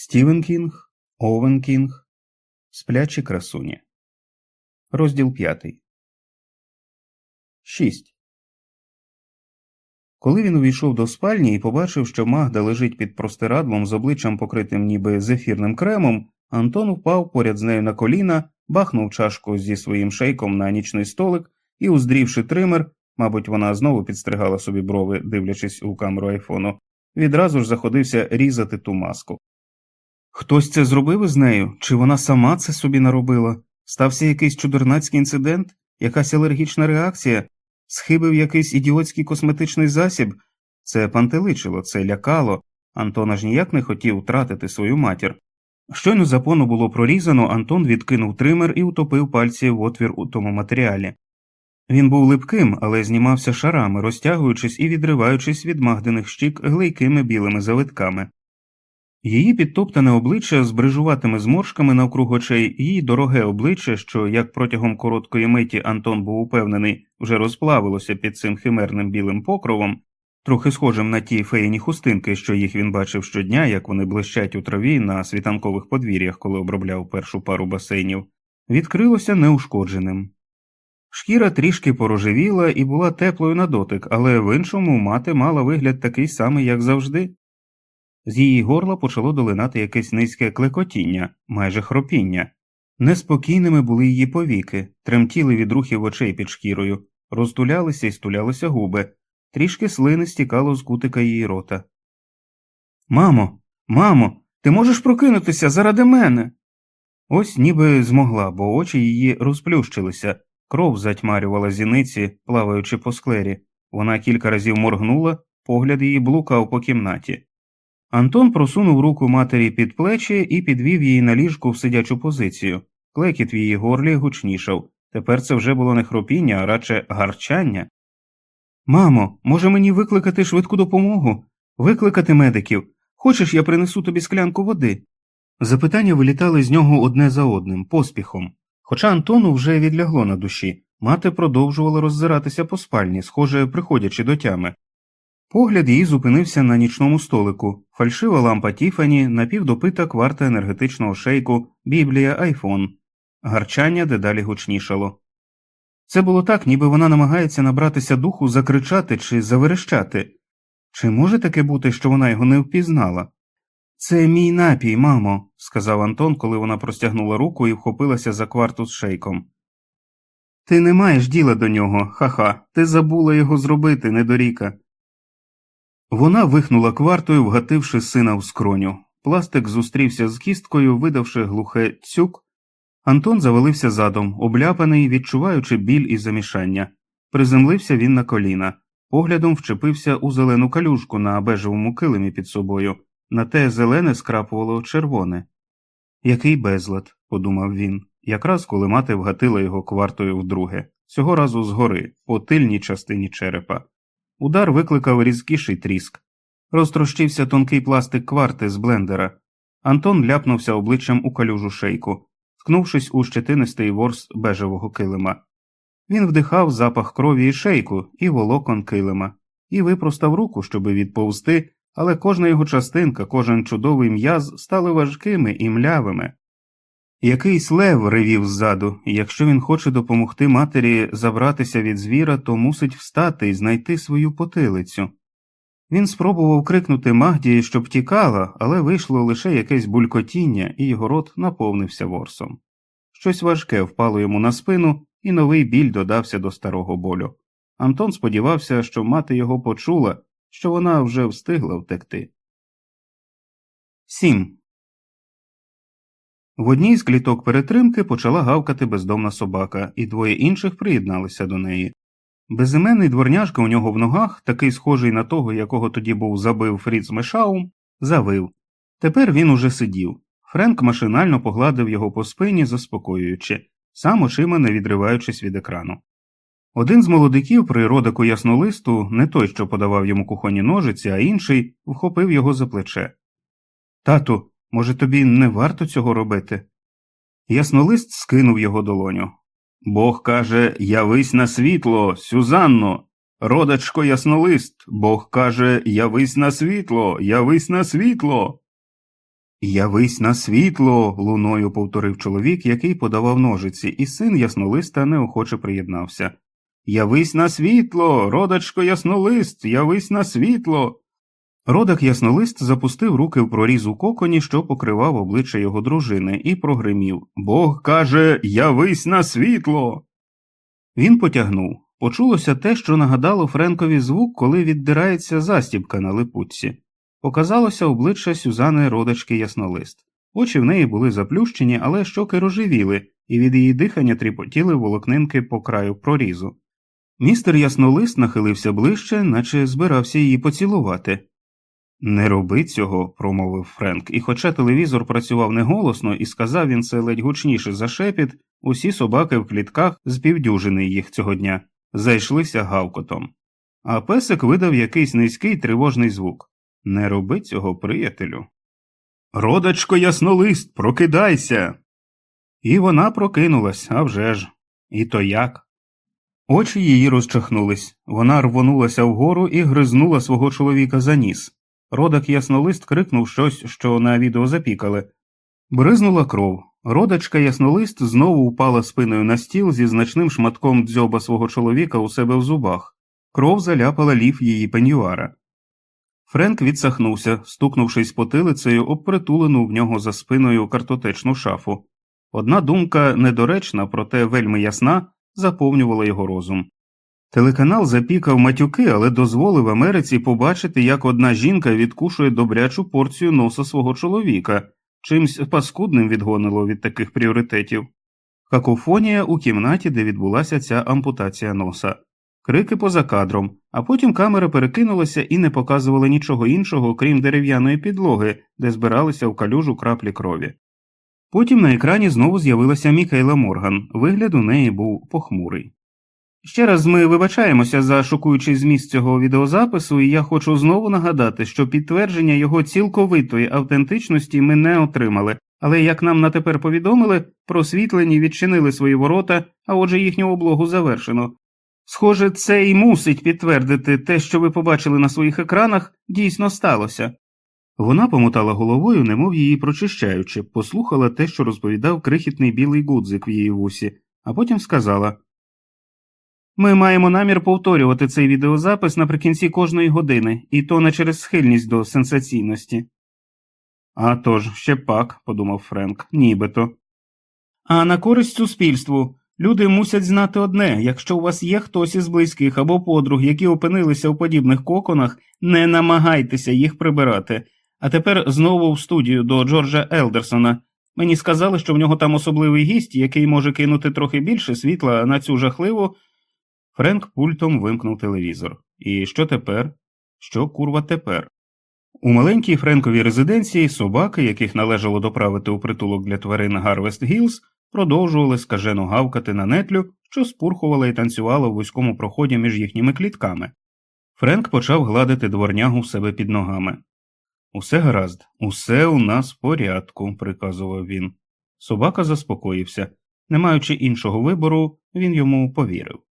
Стівен Кінг, Овен Кінг, Сплячі красуні. Розділ п'ятий. Шість. Коли він увійшов до спальні і побачив, що Магда лежить під простирадлом з обличчям покритим ніби зефірним кремом, Антон впав поряд з нею на коліна, бахнув чашку зі своїм шейком на нічний столик і, уздрівши тример, мабуть, вона знову підстригала собі брови, дивлячись у камеру айфону, відразу ж заходився різати ту маску. Хтось це зробив із нею, чи вона сама це собі наробила? Стався якийсь чудернацький інцидент, якась алергічна реакція, схибив якийсь ідіотський косметичний засіб? Це пантеличило, це лякало. Антон аж ніяк не хотів втратити свою матір. Щойно запону було прорізано, Антон відкинув тример і утопив пальці в отвір у тому матеріалі. Він був липким, але знімався шарами, розтягуючись і відриваючись від магдиних щік глейкими білими завитками. Її підтоптане обличчя з брижуватими зморшками навкруг очей, її дороге обличчя, що, як протягом короткої миті Антон був упевнений, вже розплавилося під цим химерним білим покровом, трохи схожим на ті феїні хустинки, що їх він бачив щодня, як вони блищать у траві на світанкових подвір'ях, коли обробляв першу пару басейнів, відкрилося неушкодженим. Шкіра трішки порожевіла і була теплою на дотик, але в іншому мати мала вигляд такий самий, як завжди. З її горла почало долинати якесь низьке клекотіння, майже хропіння. Неспокійними були її повіки, тремтіли від рухів очей під шкірою, розтулялися і стулялися губи, трішки слини стікало з кутика її рота. Мамо, мамо, ти можеш прокинутися заради мене. Ось ніби змогла, бо очі її розплющилися, кров затьмарювала зіниці, плаваючи по склері. Вона кілька разів моргнула, погляд її блукав по кімнаті. Антон просунув руку матері під плечі і підвів її на ліжку в сидячу позицію. Клекіт в її горлі гучнішав. Тепер це вже було не хропіння, а радше гарчання. Мамо, може мені викликати швидку допомогу? Викликати медиків. Хочеш, я принесу тобі склянку води? Запитання вилітали з нього одне за одним, поспіхом. Хоча Антону вже відлягло на душі, мати продовжувала роззиратися по спальні, схоже, приходячи до тями. Погляд її зупинився на нічному столику, фальшива лампа Тіфані, напівдопита кварта енергетичного шейку, біблія, айфон. Гарчання дедалі гучнішало. Це було так, ніби вона намагається набратися духу закричати чи заверещати. Чи може таке бути, що вона його не впізнала? Це мій напій, мамо, сказав Антон, коли вона простягнула руку і вхопилася за кварту з шейком. Ти не маєш діла до нього, ха-ха, ти забула його зробити, недоріка. Вона вихнула квартою, вгативши сина в скроню. Пластик зустрівся з кісткою, видавши глухе цюк. Антон завалився задом, обляпаний, відчуваючи біль і замішання. Приземлився він на коліна, поглядом вчепився у зелену калюшку на бежевому килимі під собою, на те зелене скрапувало червоне. Який безлад, подумав він, якраз коли мати вгатила його квартою вдруге, цього разу згори, по тильній частині черепа. Удар викликав різкіший тріск. Розтрощився тонкий пластик кварти з блендера. Антон ляпнувся обличчям у калюжу шейку, ткнувшись у щетинистий ворс бежевого килима. Він вдихав запах крові і шейку, і волокон килима, і випростав руку, щоби відповзти, але кожна його частинка, кожен чудовий м'яз стали важкими і млявими. Якийсь лев ревів ззаду, і якщо він хоче допомогти матері забратися від звіра, то мусить встати і знайти свою потилицю. Він спробував крикнути Магді, щоб тікала, але вийшло лише якесь булькотіння, і його рот наповнився ворсом. Щось важке впало йому на спину, і новий біль додався до старого болю. Антон сподівався, що мати його почула, що вона вже встигла втекти. Сім. В одній з кліток перетримки почала гавкати бездомна собака, і двоє інших приєдналися до неї. Безіменний дворняжка у нього в ногах, такий схожий на того, якого тоді був забив Фріц Мешаум, завив. Тепер він уже сидів. Френк машинально погладив його по спині, заспокоюючи, сам очима не відриваючись від екрану. Один з молодиків при родику яснолисту, не той, що подавав йому кухонні ножиці, а інший, вхопив його за плече. Тату, Може, тобі не варто цього робити? Яснолист скинув його долоню. Бог каже Явись на світло, Сюзанно. Родачко яснолист. Бог каже Явись на світло, явись на світло. Явись на світло. луною повторив чоловік, який подавав ножиці, і син яснолиста неохоче приєднався. Явись на світло, родачко яснолист, явись на світло. Родак яснолист запустив руки в проріз у коконі, що покривав обличчя його дружини, і прогримів Бог каже Явись на світло. Він потягнув. Почулося те, що нагадало Френкові звук, коли віддирається застібка на липутці. Показалося обличчя Сюзани родачки яснолист. Очі в неї були заплющені, але щоки рожевіли, і від її дихання тріпотіли волокнинки по краю прорізу. Містер яснолист нахилився ближче, наче збирався її поцілувати. Не роби цього, промовив Френк, і хоча телевізор працював неголосно і сказав він це ледь гучніше за шепіт, усі собаки в клітках з півдюжини їх цього дня зайшлися гавкотом. А песик видав якийсь низький тривожний звук. Не роби цього, приятелю. Родачко яснолист, прокидайся. І вона прокинулась, а вже ж. І то як? Очі її розчахнулись. Вона рвонулася вгору і гризнула свого чоловіка за ніс. Родак яснолист крикнув щось, що на відео запікали. Бризнула кров. Родачка яснолист знову впала спиною на стіл зі значним шматком дзьоба свого чоловіка у себе в зубах. Кров заляпала ліф її пенюара. Френк відсахнувся, стукнувшись потилицею об притулену в нього за спиною картотечну шафу. Одна думка недоречна, проте вельми ясна, заповнювала його розум. Телеканал запікав матюки, але дозволив Америці побачити, як одна жінка відкушує добрячу порцію носа свого чоловіка, чимсь паскудним відгонило від таких пріоритетів. Какофонія у кімнаті, де відбулася ця ампутація носа, крики поза кадром, а потім камера перекинулася і не показувала нічого іншого, крім дерев'яної підлоги, де збиралися в калюжу краплі крові. Потім на екрані знову з'явилася Мікайла Морган, вигляд у неї був похмурий. Ще раз ми вибачаємося за шокуючий зміст цього відеозапису, і я хочу знову нагадати, що підтвердження його цілковитої автентичності ми не отримали, але як нам на тепер повідомили, просвітлені відчинили свої ворота, а отже їхню облогу завершено. Схоже, це і мусить підтвердити те, що ви побачили на своїх екранах, дійсно сталося. Вона помотала головою, немов її прочищаючи, послухала те, що розповідав крихітний білий гудзик в її вусі, а потім сказала ми маємо намір повторювати цей відеозапис наприкінці кожної години, і то не через схильність до сенсаційності. «А тож, ще пак, подумав Френк, нібито. А на користь суспільству люди мусять знати одне якщо у вас є хтось із близьких або подруг, які опинилися у подібних коконах, не намагайтеся їх прибирати. А тепер знову в студію до Джорджа Елдерсона. Мені сказали, що в нього там особливий гість, який може кинути трохи більше світла на цю жахливу. Френк пультом вимкнув телевізор. І що тепер? Що курва тепер? У маленькій Френковій резиденції собаки, яких належало доправити у притулок для тварин Гарвест Гілз, продовжували скажено гавкати на нетлю, що спурхувала і танцювала в вузькому проході між їхніми клітками. Френк почав гладити дворнягу в себе під ногами. Усе гаразд, усе у нас в порядку, приказував він. Собака заспокоївся. Не маючи іншого вибору, він йому повірив.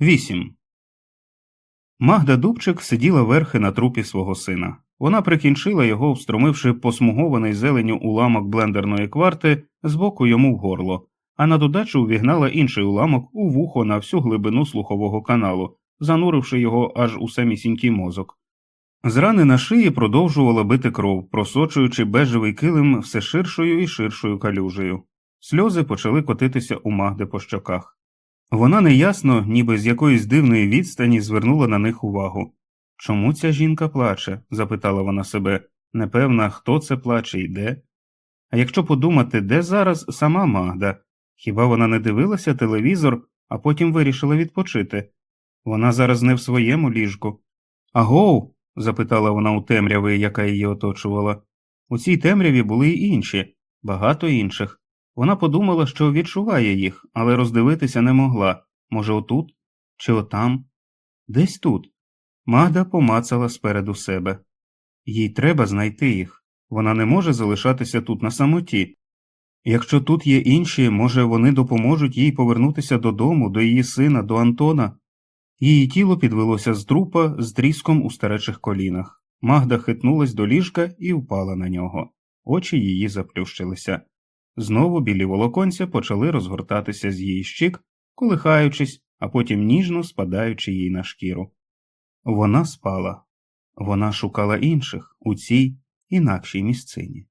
8. Магда Дубчик сиділа верхи на трупі свого сина. Вона прикінчила його, встромивши посмугований зеленю уламок блендерної кварти з боку йому в горло, а на додачу увігнала інший уламок у вухо на всю глибину слухового каналу, зануривши його аж у самісінький мозок. З рани на шиї продовжувала бити кров, просочуючи бежевий килим все ширшою і ширшою калюжею. Сльози почали котитися у Магди по щоках. Вона неясно, ніби з якоїсь дивної відстані звернула на них увагу. Чому ця жінка плаче? запитала вона себе, непевна, хто це плаче і де. А якщо подумати, де зараз сама Магда, хіба вона не дивилася телевізор, а потім вирішила відпочити? Вона зараз не в своєму ліжку. Агоу. запитала вона у темряви, яка її оточувала. У цій темряві були й інші, багато інших. Вона подумала, що відчуває їх, але роздивитися не могла може, отут чи отам? Десь тут. Магда помацала спереду себе. Їй треба знайти їх. Вона не може залишатися тут на самоті. Якщо тут є інші, може, вони допоможуть їй повернутися додому, до її сина, до Антона. Її тіло підвелося з трупа з тріском у старечих колінах. Магда хитнулась до ліжка і впала на нього. Очі її заплющилися. Знову білі волоконця почали розгортатися з її щік, колихаючись, а потім ніжно спадаючи їй на шкіру. Вона спала, вона шукала інших у цій інакшій місцині.